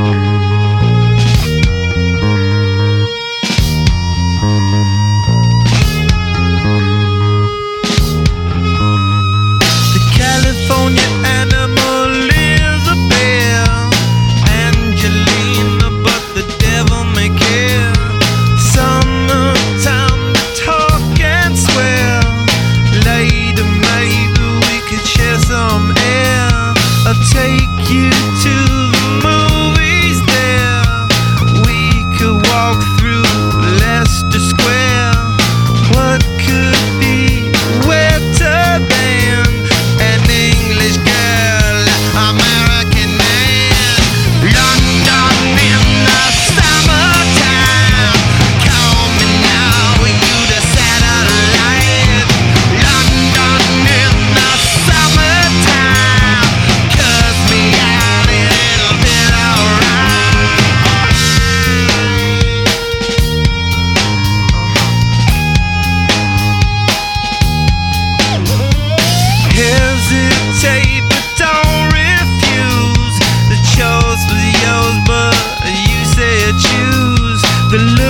Um... the look